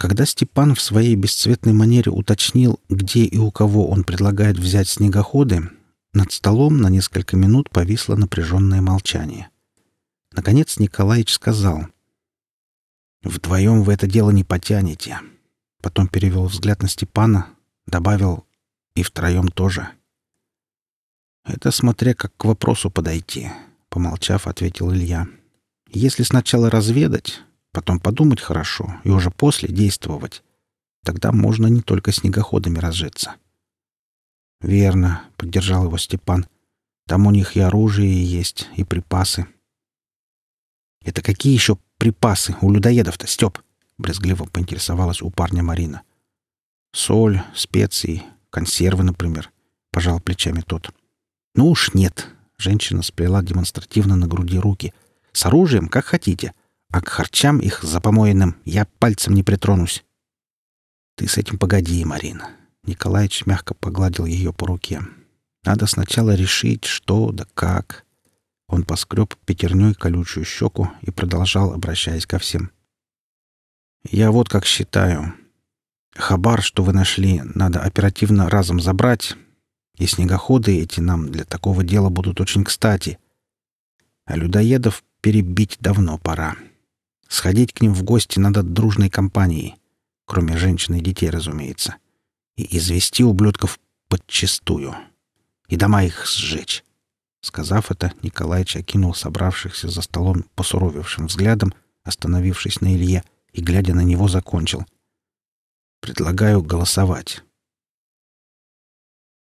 Когда Степан в своей бесцветной манере уточнил, где и у кого он предлагает взять снегоходы, над столом на несколько минут повисло напряженное молчание. Наконец Николаевич сказал. «Вдвоем вы это дело не потянете». Потом перевел взгляд на Степана, добавил «и втроем тоже». «Это смотря как к вопросу подойти», — помолчав, ответил Илья. «Если сначала разведать, потом подумать хорошо и уже после действовать. Тогда можно не только снегоходами разжиться. «Верно», — поддержал его Степан. «Там у них и оружие есть, и припасы». «Это какие еще припасы у людоедов-то, Степ?» — брезгливо поинтересовалась у парня Марина. «Соль, специи, консервы, например», — пожал плечами тот. «Ну уж нет», — женщина сплела демонстративно на груди руки. «С оружием, как хотите а к харчам их за помоенным я пальцем не притронусь. Ты с этим погоди, Марина. Николаевич мягко погладил ее по руке. Надо сначала решить, что да как. Он поскреб пятерней колючую щеку и продолжал, обращаясь ко всем. «Я вот как считаю. Хабар, что вы нашли, надо оперативно разом забрать, и снегоходы эти нам для такого дела будут очень кстати. А людоедов перебить давно пора. Сходить к ним в гости надо дружной компанией, кроме женщин и детей, разумеется, и извести ублюдков подчистую, и дома их сжечь. Сказав это, Николаич окинул собравшихся за столом посуровевшим взглядом, остановившись на Илье и, глядя на него, закончил. «Предлагаю голосовать».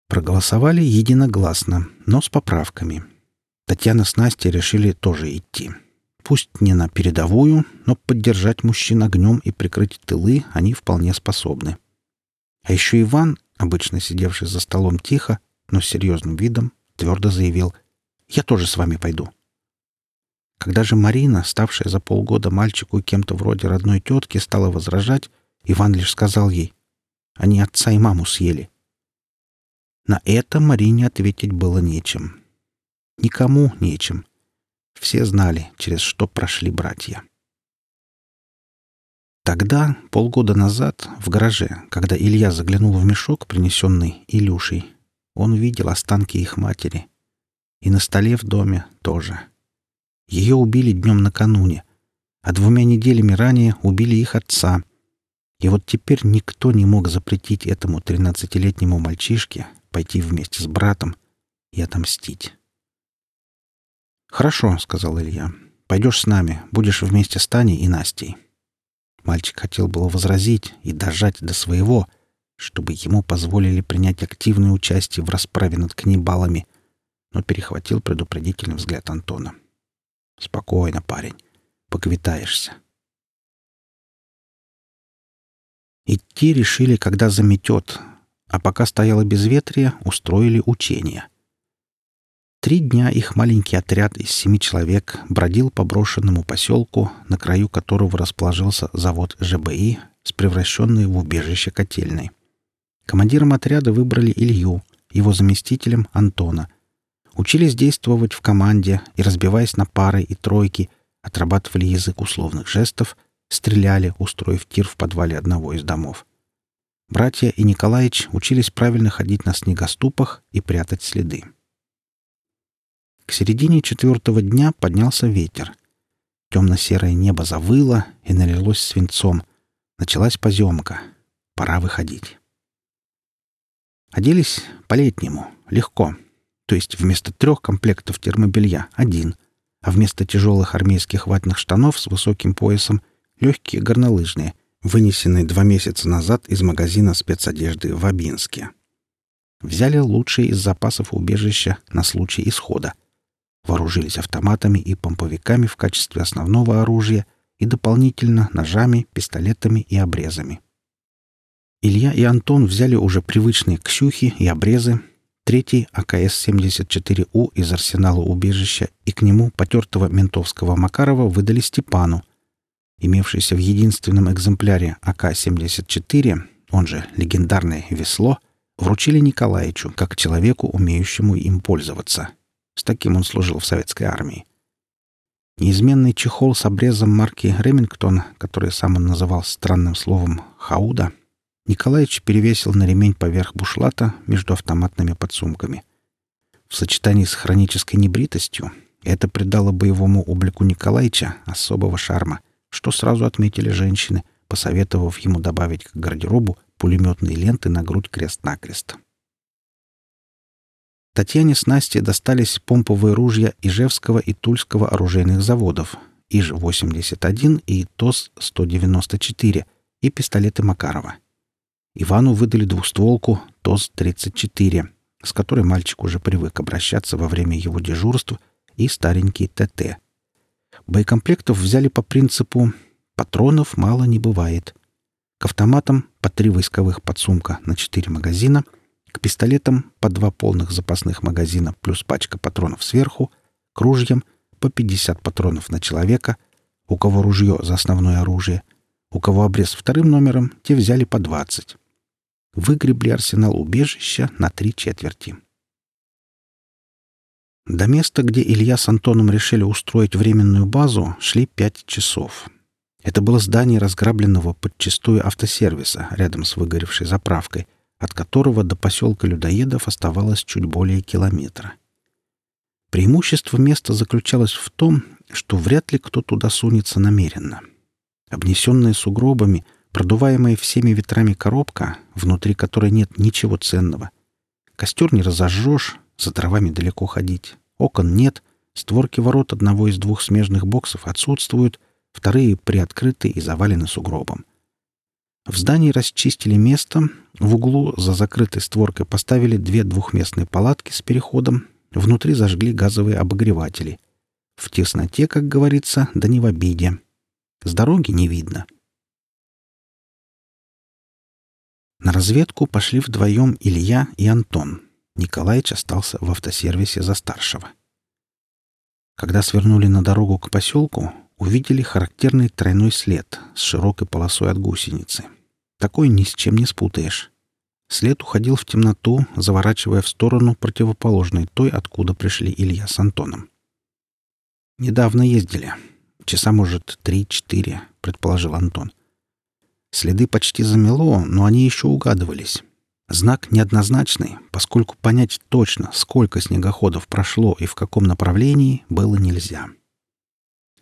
Проголосовали единогласно, но с поправками. Татьяна с Настей решили тоже идти. Пусть не на передовую, но поддержать мужчин огнем и прикрыть тылы они вполне способны. А еще Иван, обычно сидевший за столом тихо, но с серьезным видом, твердо заявил «Я тоже с вами пойду». Когда же Марина, ставшая за полгода мальчику кем-то вроде родной тетки, стала возражать, Иван лишь сказал ей «Они отца и маму съели». На это Марине ответить было нечем. Никому нечем. Все знали, через что прошли братья. Тогда, полгода назад, в гараже, когда Илья заглянул в мешок, принесенный Илюшей, он видел останки их матери. И на столе в доме тоже. Ее убили днем накануне, а двумя неделями ранее убили их отца. И вот теперь никто не мог запретить этому тринадцатилетнему мальчишке пойти вместе с братом и отомстить. «Хорошо», — сказал Илья. «Пойдешь с нами, будешь вместе с Таней и Настей». Мальчик хотел было возразить и дожать до своего, чтобы ему позволили принять активное участие в расправе над каннибалами, но перехватил предупредительный взгляд Антона. «Спокойно, парень. Поквитаешься». Идти решили, когда заметет, а пока стояло безветрие, устроили учения. Три дня их маленький отряд из семи человек бродил по брошенному поселку, на краю которого расположился завод ЖБИ с превращенной в убежище котельной. Командиром отряда выбрали Илью, его заместителем — Антона. Учились действовать в команде и, разбиваясь на пары и тройки, отрабатывали язык условных жестов, стреляли, устроив тир в подвале одного из домов. Братья и Николаич учились правильно ходить на снегоступах и прятать следы. К середине четвертого дня поднялся ветер. Темно-серое небо завыло и налилось свинцом. Началась поземка. Пора выходить. Оделись по-летнему, легко. То есть вместо трех комплектов термобелья — один, а вместо тяжелых армейских ватных штанов с высоким поясом — легкие горнолыжные, вынесенные два месяца назад из магазина спецодежды в Абинске. Взяли лучшие из запасов убежища на случай исхода вооружились автоматами и помповиками в качестве основного оружия и дополнительно ножами, пистолетами и обрезами. Илья и Антон взяли уже привычные ксюхи и обрезы, третий АКС-74У из арсенала убежища и к нему потертого ментовского Макарова выдали Степану. Имевшийся в единственном экземпляре АК-74, он же легендарное «Весло», вручили Николаевичу как человеку, умеющему им пользоваться — с таким он служил в советской армии. Неизменный чехол с обрезом марки «Ремингтон», который сам он называл странным словом «хауда», Николаевич перевесил на ремень поверх бушлата между автоматными подсумками. В сочетании с хронической небритостью это придало боевому облику Николаевича особого шарма, что сразу отметили женщины, посоветовав ему добавить к гардеробу пулеметные ленты на грудь крест-накрест. Татьяне с Настей достались помповые ружья Ижевского и Тульского оружейных заводов ИЖ-81 и ТОС-194 и пистолеты Макарова. Ивану выдали двухстволку ТОС-34, с которой мальчик уже привык обращаться во время его дежурств, и старенький ТТ. Боекомплектов взяли по принципу «патронов мало не бывает». К автоматам по три войсковых подсумка на четыре магазина, к пистолетам по два полных запасных магазина плюс пачка патронов сверху, к ружьям по 50 патронов на человека, у кого ружье за основное оружие, у кого обрез вторым номером, те взяли по 20 выгребли арсенал убежища на три четверти. До места, где Илья с Антоном решили устроить временную базу, шли пять часов. Это было здание разграбленного подчистую автосервиса рядом с выгоревшей заправкой, от которого до поселка людоедов оставалось чуть более километра. Преимущество места заключалось в том, что вряд ли кто туда сунется намеренно. Обнесенная сугробами — Продуваемая всеми ветрами коробка, внутри которой нет ничего ценного. Костер не разожжешь, за дровами далеко ходить. Окон нет, створки ворот одного из двух смежных боксов отсутствуют, вторые приоткрыты и завалены сугробом. В здании расчистили место, в углу за закрытой створкой поставили две двухместные палатки с переходом, внутри зажгли газовые обогреватели. В тесноте, как говорится, да не в обиде. С дороги не видно — На разведку пошли вдвоем Илья и Антон. Николаич остался в автосервисе за старшего. Когда свернули на дорогу к поселку, увидели характерный тройной след с широкой полосой от гусеницы. Такой ни с чем не спутаешь. След уходил в темноту, заворачивая в сторону противоположной той, откуда пришли Илья с Антоном. «Недавно ездили. Часа, может, три-четыре», — предположил Антон. Следы почти замело, но они еще угадывались. Знак неоднозначный, поскольку понять точно, сколько снегоходов прошло и в каком направлении, было нельзя.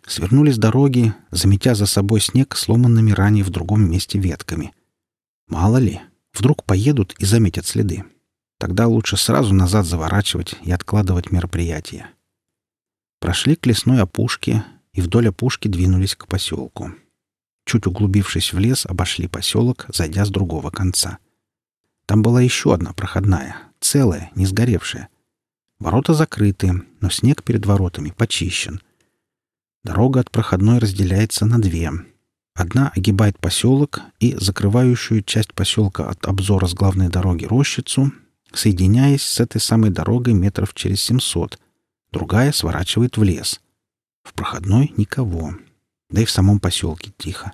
Свернули с дороги, заметя за собой снег сломанными ранее в другом месте ветками. Мало ли, вдруг поедут и заметят следы. Тогда лучше сразу назад заворачивать и откладывать мероприятие. Прошли к лесной опушке и вдоль опушки двинулись к поселку. Чуть углубившись в лес, обошли поселок, зайдя с другого конца. Там была еще одна проходная, целая, не сгоревшая. Ворота закрыты, но снег перед воротами почищен. Дорога от проходной разделяется на две. Одна огибает поселок и закрывающую часть поселка от обзора с главной дороги рощицу, соединяясь с этой самой дорогой метров через 700. Другая сворачивает в лес. В проходной никого. Да и в самом поселке тихо.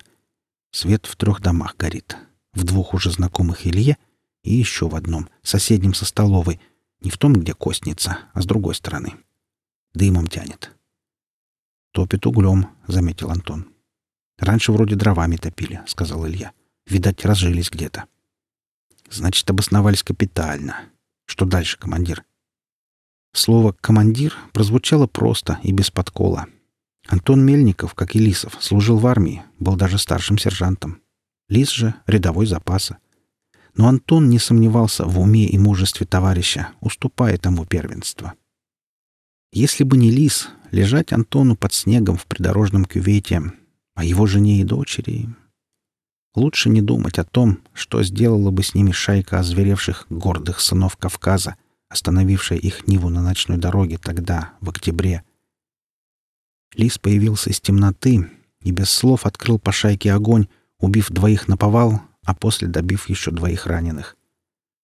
Свет в трех домах горит. В двух уже знакомых Илье и еще в одном, соседнем со столовой. Не в том, где костница, а с другой стороны. Дымом тянет. «Топит углем», — заметил Антон. «Раньше вроде дровами топили», — сказал Илья. «Видать, разжились где-то». «Значит, обосновались капитально. Что дальше, командир?» Слово «командир» прозвучало просто и без подкола — Антон Мельников, как и Лисов, служил в армии, был даже старшим сержантом. Лис же — рядовой запаса. Но Антон не сомневался в уме и мужестве товарища, уступая тому первенство. Если бы не Лис, лежать Антону под снегом в придорожном кювете, а его жене и дочери... Лучше не думать о том, что сделала бы с ними шайка озверевших гордых сынов Кавказа, остановившая их Ниву на ночной дороге тогда, в октябре, Лис появился из темноты и без слов открыл по шайке огонь, убив двоих на повал, а после добив еще двоих раненых.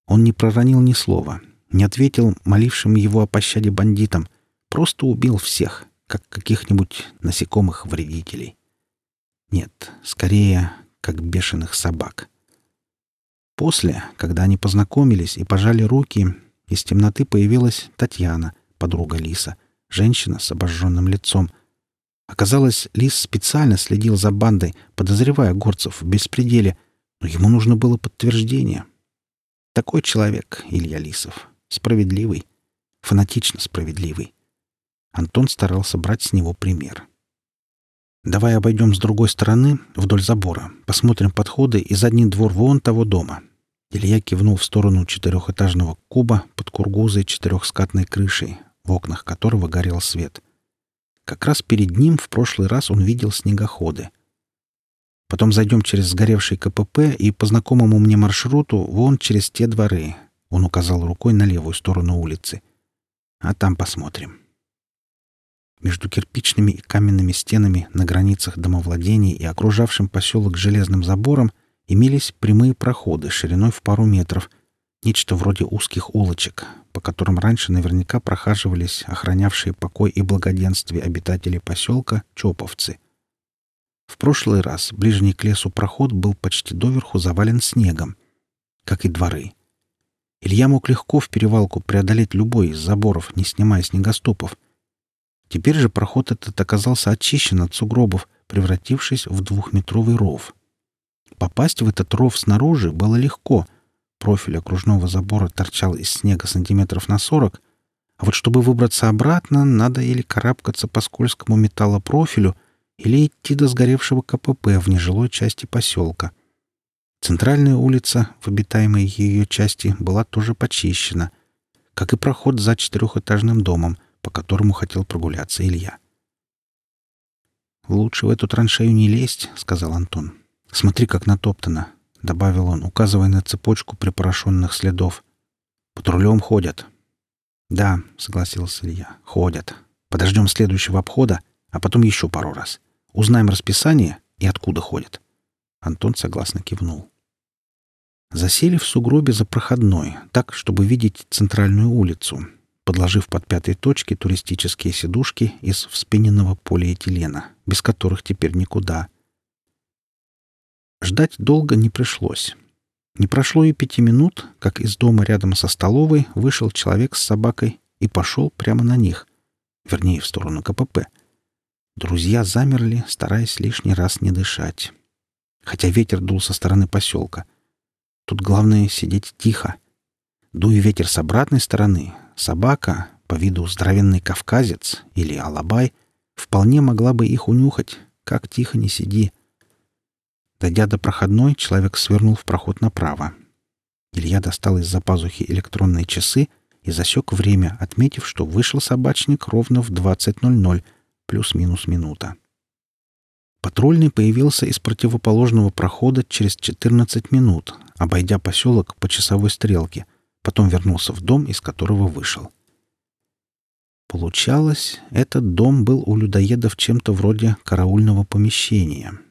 Он не проронил ни слова, не ответил молившим его о пощаде бандитам, просто убил всех, как каких-нибудь насекомых-вредителей. Нет, скорее, как бешеных собак. После, когда они познакомились и пожали руки, из темноты появилась Татьяна, подруга Лиса, женщина с обожженным лицом — Оказалось, Лис специально следил за бандой, подозревая горцев в беспределе, но ему нужно было подтверждение. Такой человек, Илья Лисов. Справедливый. Фанатично справедливый. Антон старался брать с него пример. «Давай обойдем с другой стороны, вдоль забора. Посмотрим подходы и задний двор вон того дома». Илья кивнул в сторону четырехэтажного куба под кургузой четырехскатной крышей, в окнах которого горел свет. Как раз перед ним в прошлый раз он видел снегоходы. Потом зайдем через сгоревший КПП и по знакомому мне маршруту вон через те дворы. Он указал рукой на левую сторону улицы. А там посмотрим. Между кирпичными и каменными стенами на границах домовладений и окружавшим поселок железным забором имелись прямые проходы шириной в пару метров — Нечто вроде узких улочек, по которым раньше наверняка прохаживались охранявшие покой и благоденствие обитатели поселка Чоповцы. В прошлый раз ближний к лесу проход был почти доверху завален снегом, как и дворы. Илья мог легко в перевалку преодолеть любой из заборов, не снимая снегоступов. Теперь же проход этот оказался очищен от сугробов, превратившись в двухметровый ров. Попасть в этот ров снаружи было легко — профиль окружного забора торчал из снега сантиметров на сорок, а вот чтобы выбраться обратно, надо или карабкаться по скользкому металлопрофилю, или идти до сгоревшего КПП в нежилой части поселка. Центральная улица в обитаемой ее части была тоже почищена, как и проход за четырехэтажным домом, по которому хотел прогуляться Илья. «Лучше в эту траншею не лезть», — сказал Антон. «Смотри, как натоптано. — добавил он, указывая на цепочку припорошенных следов. «Патрулем ходят». «Да», — согласился Илья, — «ходят. Подождем следующего обхода, а потом еще пару раз. Узнаем расписание и откуда ходят». Антон согласно кивнул. Засели в сугробе за проходной, так, чтобы видеть центральную улицу, подложив под пятой точки туристические сидушки из вспененного полиэтилена, без которых теперь никуда — Ждать долго не пришлось. Не прошло и пяти минут, как из дома рядом со столовой вышел человек с собакой и пошел прямо на них, вернее, в сторону КПП. Друзья замерли, стараясь лишний раз не дышать. Хотя ветер дул со стороны поселка. Тут главное сидеть тихо. Дуя ветер с обратной стороны, собака, по виду здоровенный кавказец или алабай, вполне могла бы их унюхать, как тихо не сиди — Дойдя до проходной, человек свернул в проход направо. Илья достал из-за пазухи электронные часы и засек время, отметив, что вышел собачник ровно в 20.00, плюс-минус минута. Патрульный появился из противоположного прохода через 14 минут, обойдя поселок по часовой стрелке, потом вернулся в дом, из которого вышел. Получалось, этот дом был у людоедов чем-то вроде караульного помещения —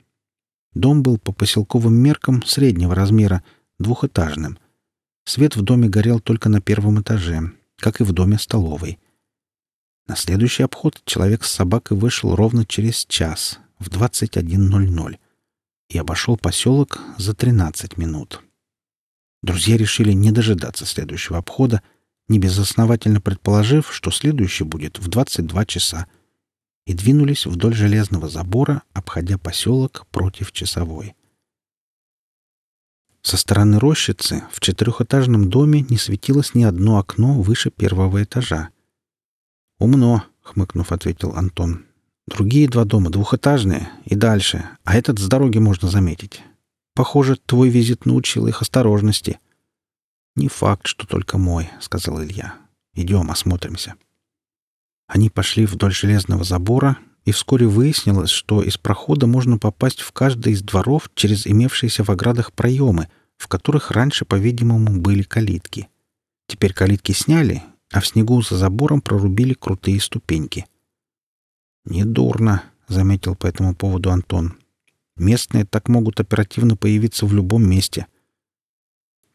Дом был по поселковым меркам среднего размера, двухэтажным. Свет в доме горел только на первом этаже, как и в доме столовой. На следующий обход человек с собакой вышел ровно через час, в 21.00, и обошел поселок за 13 минут. Друзья решили не дожидаться следующего обхода, небезосновательно предположив, что следующий будет в 22 часа — и двинулись вдоль железного забора, обходя поселок против часовой. Со стороны рощицы в четырехэтажном доме не светилось ни одно окно выше первого этажа. «Умно», — хмыкнув, ответил Антон. «Другие два дома двухэтажные и дальше, а этот с дороги можно заметить. Похоже, твой визит научил их осторожности». «Не факт, что только мой», — сказал Илья. «Идем, осмотримся». Они пошли вдоль железного забора, и вскоре выяснилось, что из прохода можно попасть в каждый из дворов через имевшиеся в оградах проемы, в которых раньше, по-видимому, были калитки. Теперь калитки сняли, а в снегу за забором прорубили крутые ступеньки. «Недурно», — заметил по этому поводу Антон. «Местные так могут оперативно появиться в любом месте.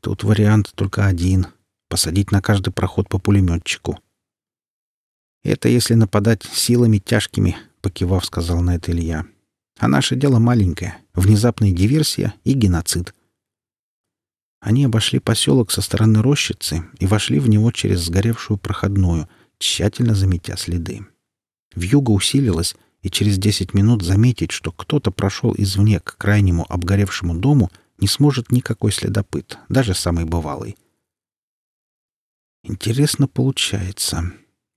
Тут вариант только один — посадить на каждый проход по пулеметчику». «Это если нападать силами тяжкими», — покивав, сказал на это Илья. «А наше дело маленькое — внезапная диверсия и геноцид». Они обошли поселок со стороны рощицы и вошли в него через сгоревшую проходную, тщательно заметя следы. Вьюга усилилась, и через десять минут заметить, что кто-то прошел извне к крайнему обгоревшему дому, не сможет никакой следопыт, даже самый бывалый. Интересно получается.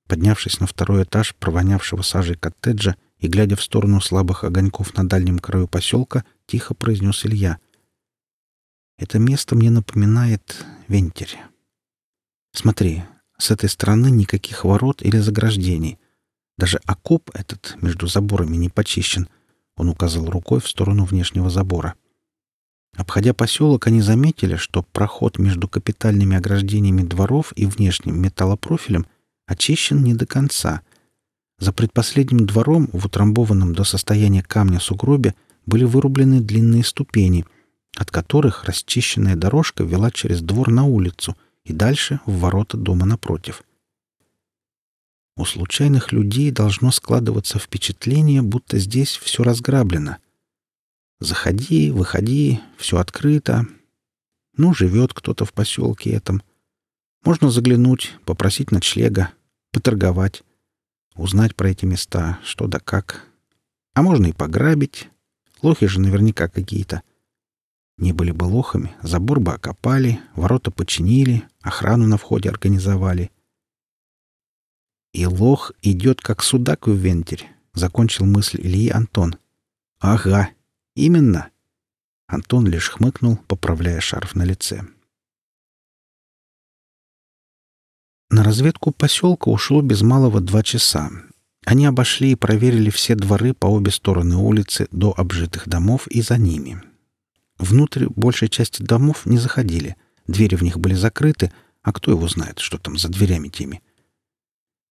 Поднявшись на второй этаж провонявшего сажей коттеджа и глядя в сторону слабых огоньков на дальнем краю поселка, тихо произнес Илья. «Это место мне напоминает вентиль. Смотри, с этой стороны никаких ворот или заграждений. Даже окоп этот между заборами не почищен. Он указал рукой в сторону внешнего забора. Обходя поселок, они заметили, что проход между капитальными ограждениями дворов и внешним металлопрофилем очищен не до конца. За предпоследним двором, в утрамбованном до состояния камня сугробе, были вырублены длинные ступени, от которых расчищенная дорожка вела через двор на улицу и дальше в ворота дома напротив. У случайных людей должно складываться впечатление, будто здесь все разграблено. Заходи, выходи, все открыто. Ну, живет кто-то в поселке этом. Можно заглянуть, попросить ночлега, поторговать, узнать про эти места, что да как. А можно и пограбить. Лохи же наверняка какие-то. Не были бы лохами, забор бы окопали, ворота починили, охрану на входе организовали — «И лох идет, как судак в вентиль», — закончил мысль Ильи Антон. «Ага, именно». Антон лишь хмыкнул, поправляя шарф на лице. На разведку поселка ушло без малого два часа. Они обошли и проверили все дворы по обе стороны улицы до обжитых домов и за ними. Внутрь большей части домов не заходили. Двери в них были закрыты, а кто его знает, что там за дверями теми.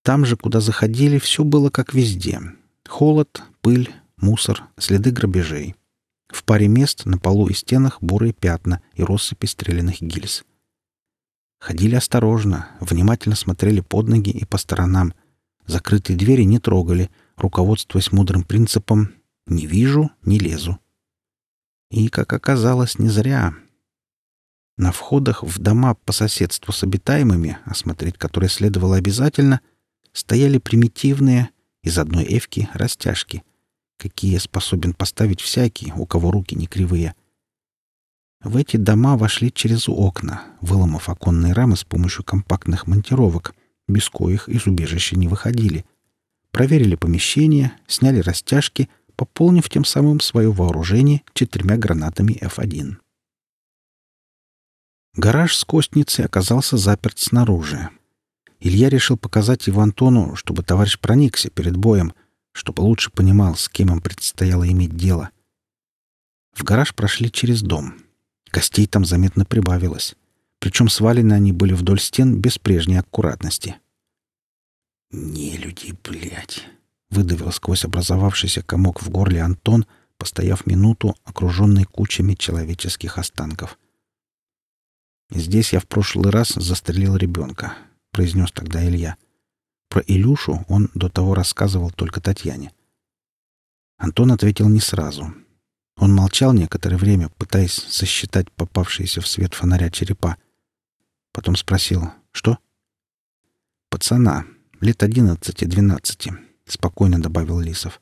Там же, куда заходили, все было как везде. Холод, пыль, мусор, следы грабежей. В паре мест на полу и стенах бурые пятна и россыпи стрелянных гильз. Ходили осторожно, внимательно смотрели под ноги и по сторонам. Закрытые двери не трогали, руководствуясь мудрым принципом «не вижу, не лезу». И, как оказалось, не зря. На входах в дома по соседству с обитаемыми, осмотреть которые следовало обязательно, стояли примитивные из одной эвки растяжки, какие способен поставить всякий, у кого руки не кривые. В эти дома вошли через окна, выломав оконные рамы с помощью компактных монтировок, без коих из убежища не выходили. Проверили помещение, сняли растяжки, пополнив тем самым свое вооружение четырьмя гранатами F1. Гараж с костницей оказался заперт снаружи, Илья решил показать его Антону, чтобы товарищ проникся перед боем, чтобы лучше понимал, с кем им предстояло иметь дело. В гараж прошли через дом. Гостей там заметно прибавилось. Причем свалены они были вдоль стен без прежней аккуратности. «Не люди, блядь!» — выдавил сквозь образовавшийся комок в горле Антон, постояв минуту, окруженный кучами человеческих останков. «Здесь я в прошлый раз застрелил ребенка. — произнес тогда Илья. Про Илюшу он до того рассказывал только Татьяне. Антон ответил не сразу. Он молчал некоторое время, пытаясь сосчитать попавшиеся в свет фонаря черепа. Потом спросил «Что?» «Пацана, лет одиннадцати-двенадцати», — спокойно добавил Лисов.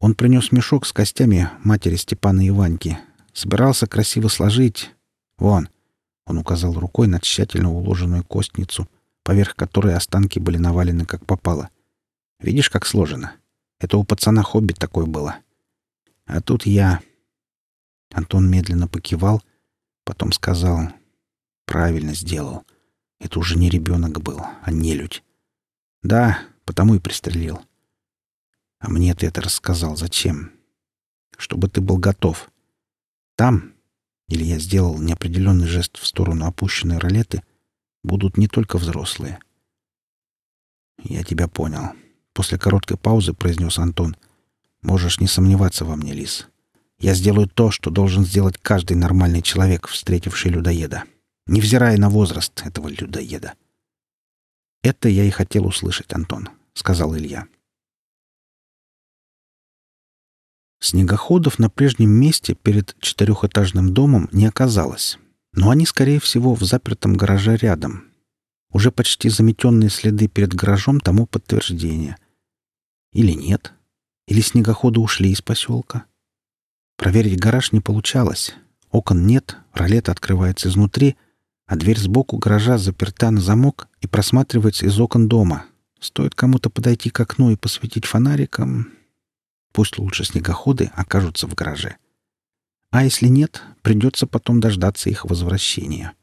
«Он принес мешок с костями матери Степана и Ваньки. Собирался красиво сложить. Вон!» — он указал рукой на тщательно уложенную костницу — поверх которой останки были навалены как попало. Видишь, как сложено? Это у пацана хобби такое было. А тут я... Антон медленно покивал, потом сказал... Правильно сделал. Это уже не ребенок был, а нелюдь. Да, потому и пристрелил. А мне ты это рассказал. Зачем? Чтобы ты был готов. Там, или я сделал неопределенный жест в сторону опущенной ролеты, будут не только взрослые. «Я тебя понял», — после короткой паузы произнес Антон. «Можешь не сомневаться во мне, Лис. Я сделаю то, что должен сделать каждый нормальный человек, встретивший людоеда, невзирая на возраст этого людоеда». «Это я и хотел услышать, Антон», — сказал Илья. Снегоходов на прежнем месте перед четырехэтажным домом не оказалось. Но они, скорее всего, в запертом гараже рядом. Уже почти заметенные следы перед гаражом тому подтверждение. Или нет? Или снегоходы ушли из поселка? Проверить гараж не получалось. Окон нет, ролет открывается изнутри, а дверь сбоку гаража заперта на замок и просматривается из окон дома. Стоит кому-то подойти к окну и посветить фонариком. Пусть лучше снегоходы окажутся в гараже. А если нет, придется потом дождаться их возвращения.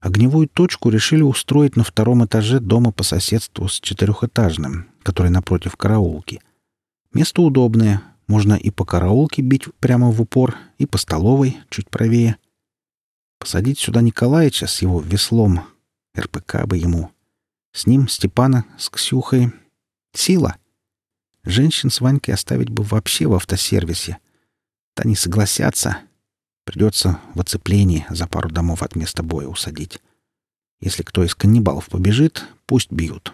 Огневую точку решили устроить на втором этаже дома по соседству с четырехэтажным, который напротив караулки. Место удобное, можно и по караулке бить прямо в упор, и по столовой, чуть правее. Посадить сюда Николаевича с его веслом. РПК бы ему. С ним Степана, с Ксюхой. Сила. Женщин с Ванькой оставить бы вообще в автосервисе. Та не согласятся. Придется в оцеплении за пару домов от места боя усадить. Если кто из каннибалов побежит, пусть бьют.